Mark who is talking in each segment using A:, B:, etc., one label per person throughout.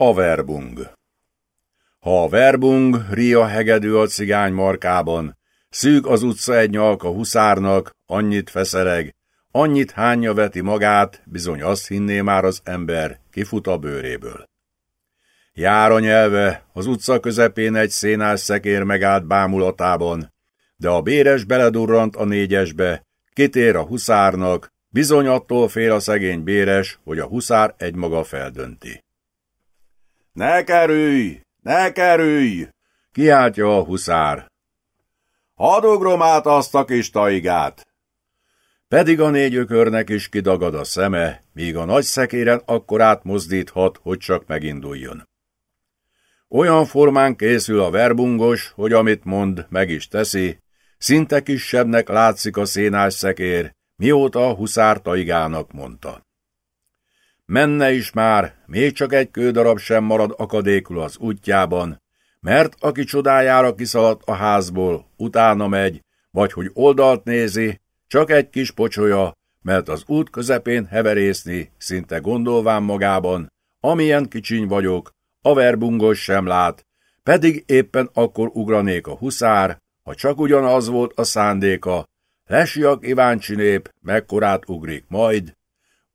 A: A verbung Ha a verbung, ria hegedő a cigány markában, szűk az utca egy nyalka huszárnak, annyit feszeleg, annyit hányja veti magát, bizony azt hinné már az ember, kifut a bőréből. Jár a nyelve, az utca közepén egy szénás szekér megállt bámulatában, de a béres beledurrant a négyesbe, kitér a huszárnak, bizony attól fél a szegény béres, hogy a huszár egymaga feldönti. Ne kerülj! Ne kerülj! Kiáltja a huszár. Hadd ugrom át azt a kis taigát! Pedig a négy ökörnek is kidagad a szeme, míg a nagy szekéren akkor átmozdíthat, hogy csak meginduljon. Olyan formán készül a verbungos, hogy amit mond, meg is teszi, szinte kisebbnek látszik a szénás szekér, mióta a huszár taigának mondta. Menne is már, még csak egy kődarab sem marad akadékul az útjában, mert aki csodájára kiszaladt a házból, utána megy, vagy hogy oldalt nézi, csak egy kis pocsolya, mert az út közepén heverészni, szinte gondolván magában, amilyen kicsiny vagyok, a verbungos sem lát, pedig éppen akkor ugranék a huszár, ha csak ugyanaz volt a szándéka, lesiak Iváncsi nép, mekkorát ugrik majd,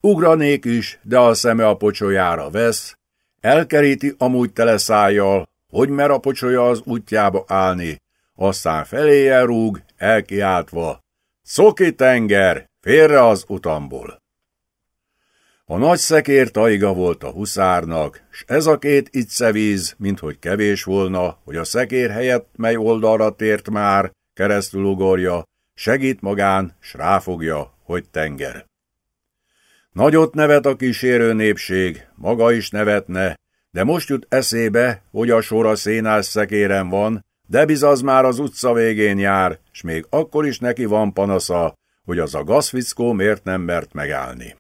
A: ugranék is, de a szeme a pocsolyára vesz, elkeríti amúgy tele szájjal, hogy mer a pocsolya az útjába állni, aztán feléje rúg, elkiáltva, Szoki tenger, félre az utamból! A nagy szekér taiga volt a huszárnak, s ez a két víz, minthogy kevés volna, hogy a szekér helyett mely oldalra tért már, keresztül ugorja, segít magán, s ráfogja, hogy tenger. Nagyot nevet a kísérő népség, maga is nevetne, de most jut eszébe, hogy a sor a szénás szekéren van, de bizaz már az utca végén jár, s még akkor is neki van panasza, hogy az a gazfickó miért nem mert megállni.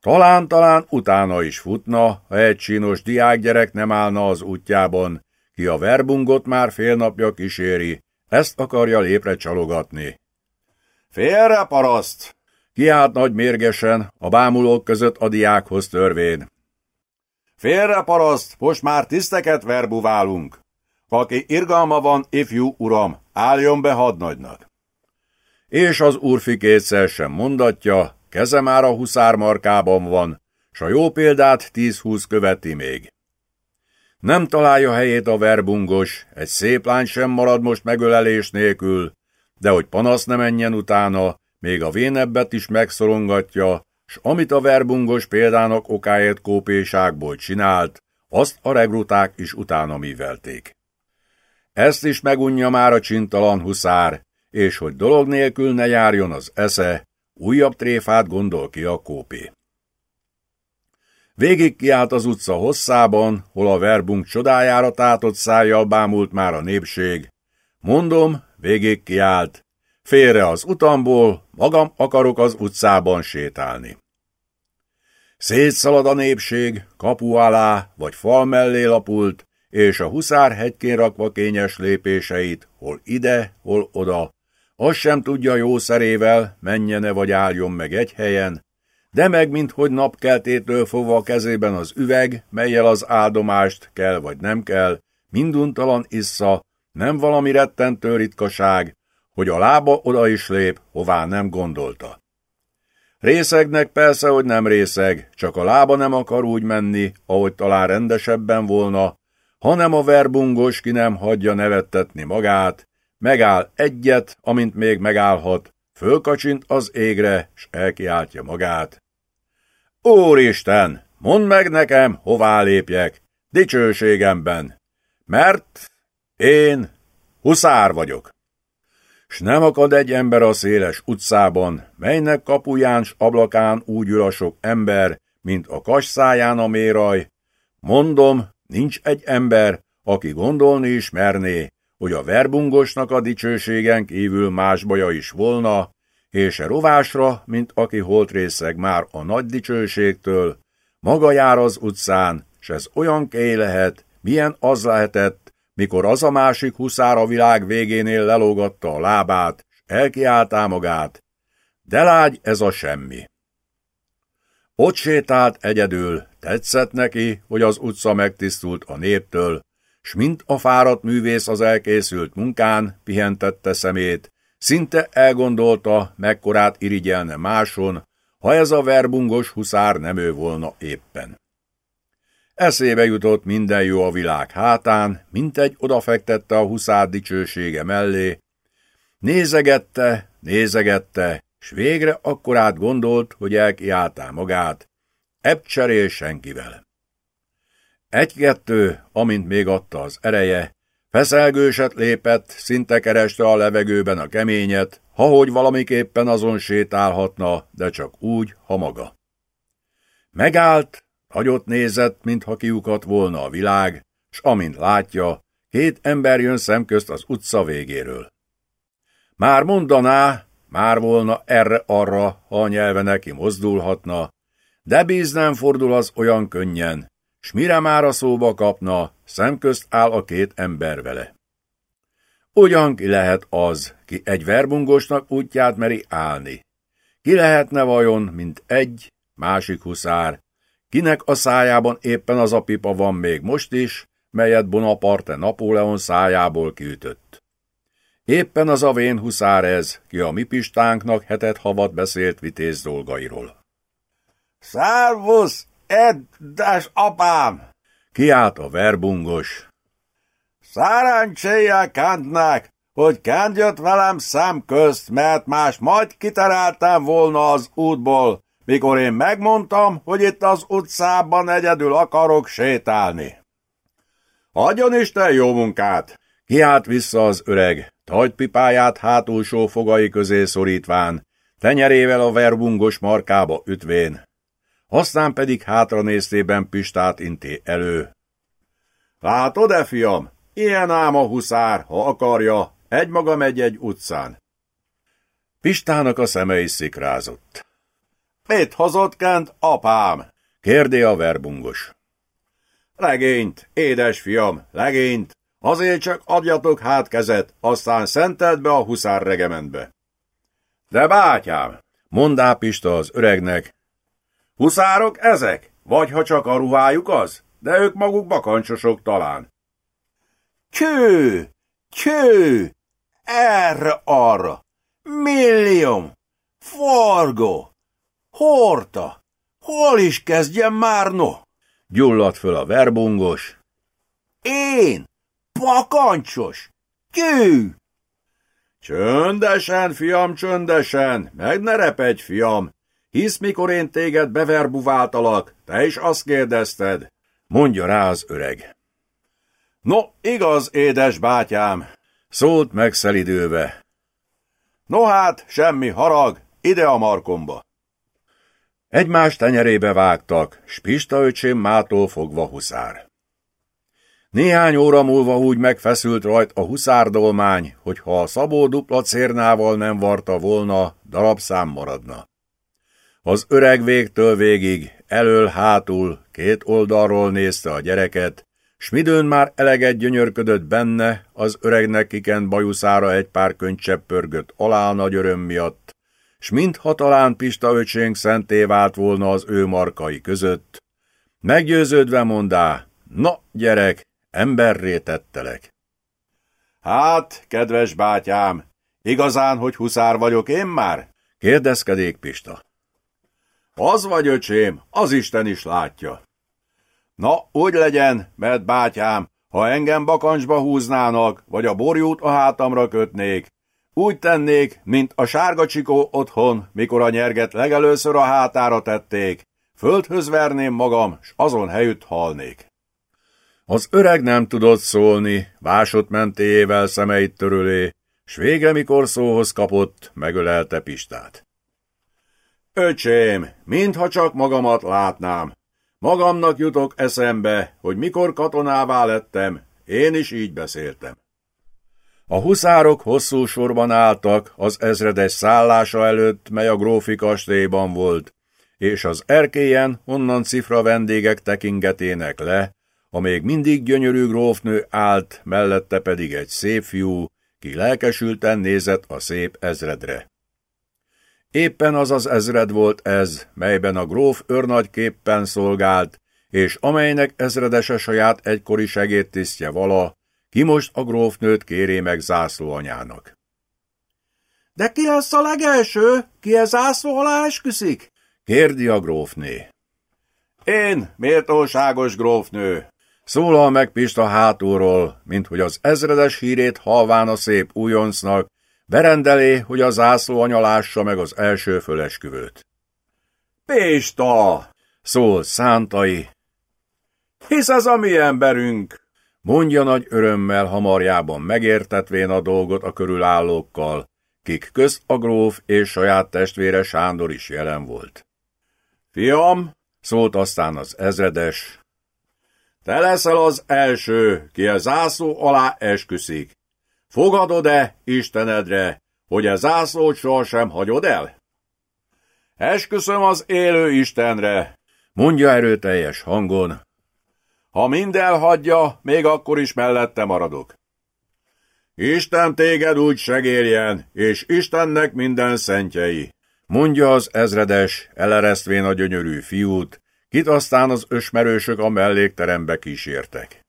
A: Talán-talán utána is futna, ha egy csinos diákgyerek nem állna az útjában, ki a verbungot már fél napja kíséri, ezt akarja lépre csalogatni. Félre, paraszt! Kiált nagy mérgesen, a bámulók között a diákhoz törvén. Félre, paraszt, most már tiszteket verbuválunk. Aki irgalma van, ifjú uram, álljon be hadnagynak. És az úrfi kétszer sem mondatja, Keze már a huszár markában van, s a jó példát tíz-húsz követi még. Nem találja helyét a verbungos, egy szép lány sem marad most megölelés nélkül, de hogy panasz ne menjen utána, még a vénebbet is megszorongatja, s amit a verbungos példának okáért kópéságból csinált, azt a regruták is utána művelték. Ezt is megunja már a csintalan huszár, és hogy dolog nélkül ne járjon az esze, Újabb tréfát gondol ki a kópé. Végig kiállt az utca hosszában, hol a verbunk csodájára tátott szájjal bámult már a népség. Mondom, végig kiállt. Félre az utamból, magam akarok az utcában sétálni. Szétszalad a népség, kapu alá vagy fal mellé lapult, és a huszár hegykén rakva kényes lépéseit, hol ide, hol oda, az sem tudja jó szerével, menjene vagy álljon meg egy helyen, de meg minthogy napkeltétől fogva a kezében az üveg, melyel az áldomást kell vagy nem kell, minduntalan issza, nem valami rettentő ritkaság, hogy a lába oda is lép, hová nem gondolta. Részegnek persze, hogy nem részeg, csak a lába nem akar úgy menni, ahogy talán rendesebben volna, hanem a verbungos ki nem hagyja nevettetni magát, Megáll egyet, amint még megállhat, fölkacsint az égre, s elkiáltja magát. Úristen, mondd meg nekem, hová lépjek, dicsőségemben, mert én huszár vagyok. S nem akad egy ember a széles utcában, melynek kapuján s ablakán úgy ül a sok ember, mint a kasszáján a méraj. Mondom, nincs egy ember, aki gondolni is merné, hogy a verbungosnak a dicsőségen kívül más baja is volna, és e rovásra, mint aki holt részeg már a nagy dicsőségtől, maga jár az utcán, s ez olyan kéj lehet, milyen az lehetett, mikor az a másik huszár a világ végénél lelógatta a lábát, s elkiáltá magát. De lágy ez a semmi. Ott sétált egyedül, tetszett neki, hogy az utca megtisztult a néptől, s mint a fáradt művész az elkészült munkán pihentette szemét, szinte elgondolta, mekkorát irigyelne máson, ha ez a verbungos huszár nem ő volna éppen. Eszébe jutott minden jó a világ hátán, mint egy odafektette a huszár dicsősége mellé. Nézegette, nézegette, s végre akkorát gondolt, hogy elkiáltá magát. Ebb cserél senkivel. Egy-kettő, amint még adta az ereje, feszelgőset lépett, szinte kereste a levegőben a keményet, ha hogy valamiképpen azon sétálhatna, de csak úgy, ha maga. Megállt, nagyot nézett, mintha kiukat volna a világ, s amint látja, két ember jön szemközt az utca végéről. Már mondaná, már volna erre-arra, ha a nyelve neki mozdulhatna, de bíz nem fordul az olyan könnyen, s mire már a szóba kapna, szemközt áll a két ember vele. Ugyan ki lehet az, ki egy verbungosnak útját meri állni. Ki lehetne vajon, mint egy, másik huszár, kinek a szájában éppen az a pipa van még most is, melyet Bonaparte Napóleon szájából kiütött. Éppen az a vén huszár ez, ki a mi pistánknak hetet havat beszélt vitéz dolgairól.
B: Szárvusz, Eddás apám!
A: Kiált a verbungos.
B: Száráncséjjel kántnák, hogy kántjött velem szem közt, mert más majd kitereltem volna az útból, mikor én megmondtam, hogy itt az utcában egyedül akarok sétálni.
A: Adjon Isten jó munkát! Kiált vissza az öreg, tajtpipáját hátulsó fogai közé szorítván, tenyerével a verbungos markába ütvén. Aztán pedig hátranéztében Pistát inté elő. Látod-e, fiam? Ilyen ám a huszár, ha akarja, egymaga megy egy utcán. Pistának a szeme is szikrázott.
B: Mit hozott apám?
A: kérdé a verbungos.
B: Legényt, édes fiam, legényt, azért csak adjatok hát kezet, aztán szenteld be a huszár regementbe.
A: De bátyám, mondá Pista az öregnek,
B: huszárok ezek, vagy ha csak a ruhájuk az, de ők maguk bakancsosok talán. Cső, cső, erre-arra, millió, forgó, horta, hol is kezdjem már no?
A: Gyulladt föl a verbungos.
B: Én, pakancsos, gyű!
A: Csöndesen, fiam, csöndesen, meg ne repedj, fiam, hisz mikor én téged beverbuváltalak, te is azt kérdezted, mondja rá az öreg.
B: No, igaz, édes bátyám,
A: szólt meg szelidőve.
B: No hát, semmi harag, ide a markomba.
A: Egymás tenyerébe vágtak, s Pista öcsém mától fogva huszár. Néhány óra múlva úgy megfeszült rajt a huszárdolmány, hogy ha a szabó dupla cérnával nem varta volna, darabszám maradna. Az öreg végtől végig, elől-hátul, két oldalról nézte a gyereket, s midőn már eleget gyönyörködött benne, az öregnek kikent bajuszára egy pár könycsepp pörgött alá nagy öröm miatt, s mintha talán Pista öcsénk szenté vált volna az ő markai között. Meggyőződve mondá, na gyerek, emberré tettelek.
B: Hát, kedves bátyám, igazán, hogy huszár vagyok én már?
A: kérdezkedék Pista.
B: Az vagy, öcsém, az Isten is látja. Na, úgy legyen, mert bátyám, ha engem bakancsba húznának, vagy a borjút a hátamra kötnék, úgy tennék, mint a sárga csikó otthon, mikor a nyerget legelőször a hátára tették. Földhöz verném magam, s azon helyütt halnék.
A: Az öreg nem tudott szólni, vásott mentéjével szemeit törölé, s végre mikor szóhoz kapott, megölelte Pistát.
B: Öcsém, mintha csak magamat látnám. Magamnak jutok eszembe, hogy mikor katonává lettem, én is így beszéltem.
A: A huszárok hosszú sorban álltak az ezredes szállása előtt, mely a grófi kastélyban volt, és az erkélyen onnan cifra vendégek tekingetének le, a még mindig gyönyörű grófnő állt, mellette pedig egy szép fiú, ki lelkesülten nézett a szép ezredre. Éppen az az ezred volt ez, melyben a gróf őrnagyképpen szolgált, és amelynek ezredese saját egykori segédtisztje vala, ki most a grófnőt kéré meg zászlóanyának.
B: De ki lesz a legelső? Ki ez zászló alá esküszik?
A: kérdi a grófné.
B: Én, méltóságos grófnő,
A: Szólal meg Pista hátulról, mint hogy az ezredes hírét halván a szép újoncnak, berendelé, hogy a zászló anya lássa meg az első fölesküvőt.
B: Pista!
A: Szól szántai.
B: Hisz ez a mi emberünk!
A: Mondja nagy örömmel hamarjában megértetvén a dolgot a körülállókkal, kik közt a gróf és saját testvére Sándor is jelen volt.
B: Fiam,
A: szólt aztán az ezredes,
B: te leszel az első, ki a zászló alá esküszik. Fogadod-e Istenedre, hogy a zászlót sohasem hagyod el? Esküszöm az élő Istenre,
A: mondja erőteljes hangon.
B: Ha mind elhagyja, még akkor is mellette maradok. Isten téged úgy segéljen, és Istennek minden szentjei.
A: Mondja az ezredes, eleresztvén a gyönyörű fiút, kit aztán az ösmerősök a mellékterembe kísértek.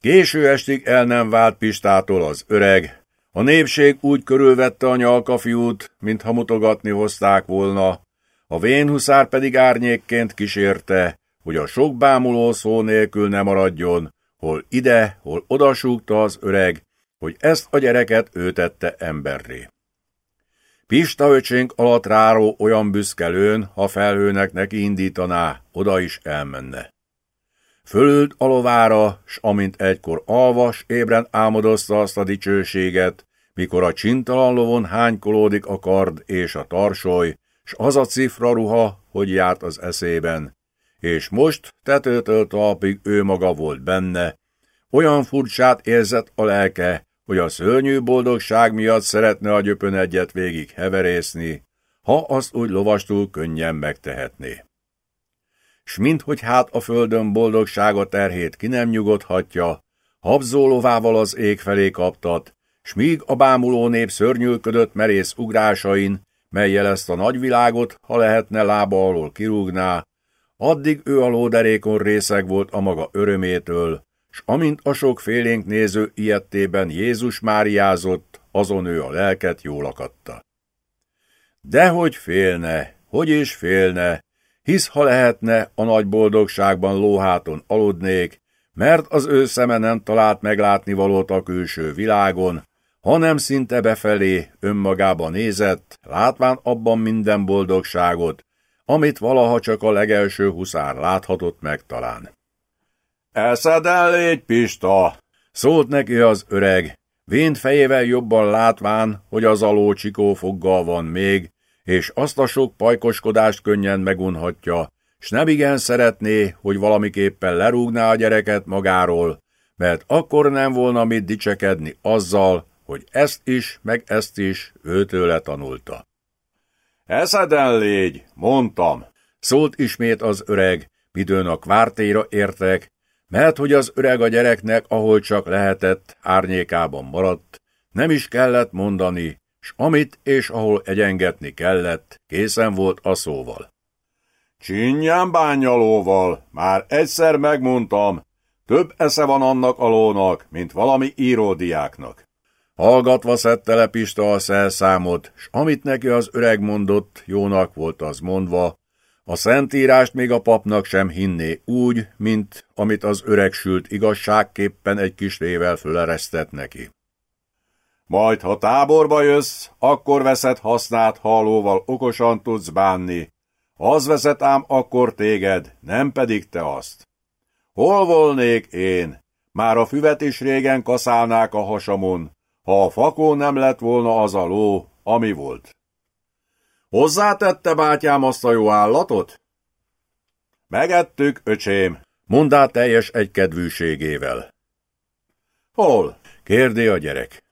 A: Késő estig el nem vált Pistától az öreg, a népség úgy körülvette a nyalkafiút, mintha mutogatni hozták volna, a vénhuszár pedig árnyékként kísérte, hogy a sok bámuló szó nélkül ne maradjon, hol ide, hol odasúgta az öreg, hogy ezt a gyereket ő tette emberré. Pista öcsénk alatt ráró olyan büszkelőn, ha felhőnek neki indítaná, oda is elmenne. Fölült a lovára, s amint egykor alvas, ébren álmodozta azt a dicsőséget, mikor a csintalan lovon hánykolódik a kard és a tarsoly, s az a cifra ruha, hogy járt az eszében. És most tetőtől talpig ő maga volt benne, olyan furcsát érzett a lelke, hogy a szörnyű boldogság miatt szeretne a gyöpön egyet végig heverészni, ha azt úgy lovastul könnyen megtehetné. S minthogy hát a földön boldogsága terhét ki nem nyugodhatja, habzólovával az ég felé kaptat, s míg a bámuló nép szörnyülködött merész ugrásain, mely jelezte a nagyvilágot, ha lehetne lába alól kirúgná, addig ő a lóderékon részeg volt a maga örömétől, s amint a sok félénk néző ilyettében Jézus Máriázott, azon ő a lelket jól akadta. Dehogy félne, hogy is félne, hisz ha lehetne, a nagy boldogságban lóháton aludnék, mert az ő szeme nem talált meglátni valót a külső világon, hanem szinte befelé önmagába nézett, látván abban minden boldogságot, amit valaha csak a legelső huszár láthatott meg talán.
B: Eszed el légy, Pista!
A: Szólt neki az öreg, vént fejével jobban látván, hogy az aló csikó foggal van még, és azt a sok pajkoskodást könnyen megunhatja, s nem igen szeretné, hogy valamiképpen lerúgná a gyereket magáról, mert akkor nem volna mit dicsekedni azzal, hogy ezt is, meg ezt is őtőle tanulta.
B: Eszeden légy, mondtam,
A: szólt ismét az öreg, midőn a kvártéra értek, mert hogy az öreg a gyereknek, ahol csak lehetett, árnyékában maradt, nem is kellett mondani, s amit és ahol egyengetni kellett, készen volt a szóval.
B: Csinyán bányalóval, már egyszer megmondtam, több esze van annak a lónak, mint valami íródiáknak.
A: Hallgatva szedte le Pista a szelszámot, s amit neki az öreg mondott, jónak volt az mondva, a szentírást még a papnak sem hinné úgy, mint amit az öregsült igazságképpen egy kis rével föleresztett neki.
B: Majd, ha táborba jössz, akkor veszed hasznát halóval okosan tudsz bánni. Az veszed ám akkor téged, nem pedig te azt. Hol volnék én? Már a füvet is régen kaszálnák a hasamon, ha a fakó nem lett volna az a ló, ami volt. Hozzátette bátyám azt a jó állatot? Megettük, öcsém,
A: mondá teljes egykedvűségével.
B: Hol?
A: kérdé a gyerek.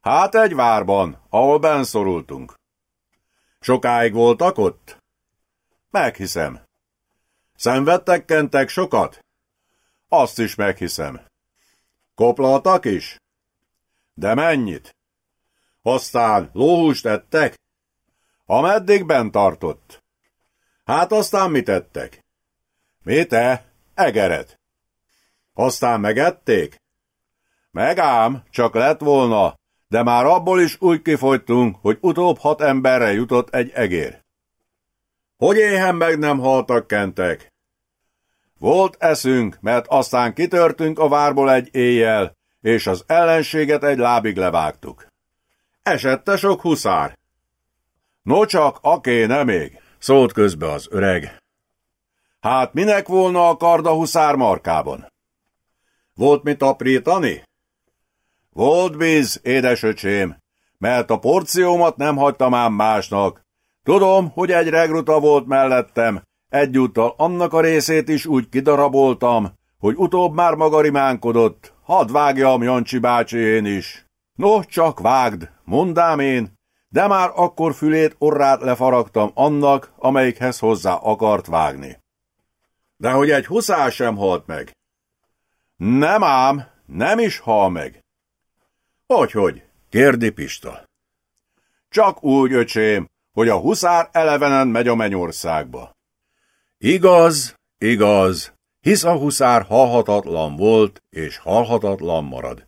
B: Hát egy várban, ahol benszorultunk. Sokáig voltak ott? Meghiszem. Szenvedtek, kentek sokat? Azt is meghiszem. Koplaltak is? De mennyit? Aztán lóhúst ettek? Ameddig bent tartott. Hát aztán mit tettek? Mi te? Egeret. Aztán megették? Megám, csak lett volna, de már abból is úgy kifogytunk, hogy utóbb hat emberre jutott egy egér. Hogy éhen meg nem haltak kentek? Volt eszünk, mert aztán kitörtünk a várból egy éjjel, és az ellenséget egy lábig levágtuk. Esette sok huszár. No csak, aké nem még,
A: szólt közbe az öreg.
B: Hát minek volna a kard a huszár markában? Volt mit aprítani? Volt víz, édesöcsém, mert a porciómat nem hagytam ám másnak. Tudom, hogy egy regruta volt mellettem, egyúttal annak a részét is úgy kidaraboltam, hogy utóbb már maga rimánkodott, hadd vágjam Jancsi bácsi én is. No, csak vágd, mondám én, de már akkor fülét orrát lefaragtam annak, amelyikhez hozzá akart vágni. De hogy egy huszár sem halt meg. Nem ám, nem is hal meg. Hogyhogy? kérdi Pista. Csak úgy, öcsém, hogy a huszár elevenen megy a mennyországba.
A: Igaz, igaz, hisz a huszár halhatatlan volt, és halhatatlan marad.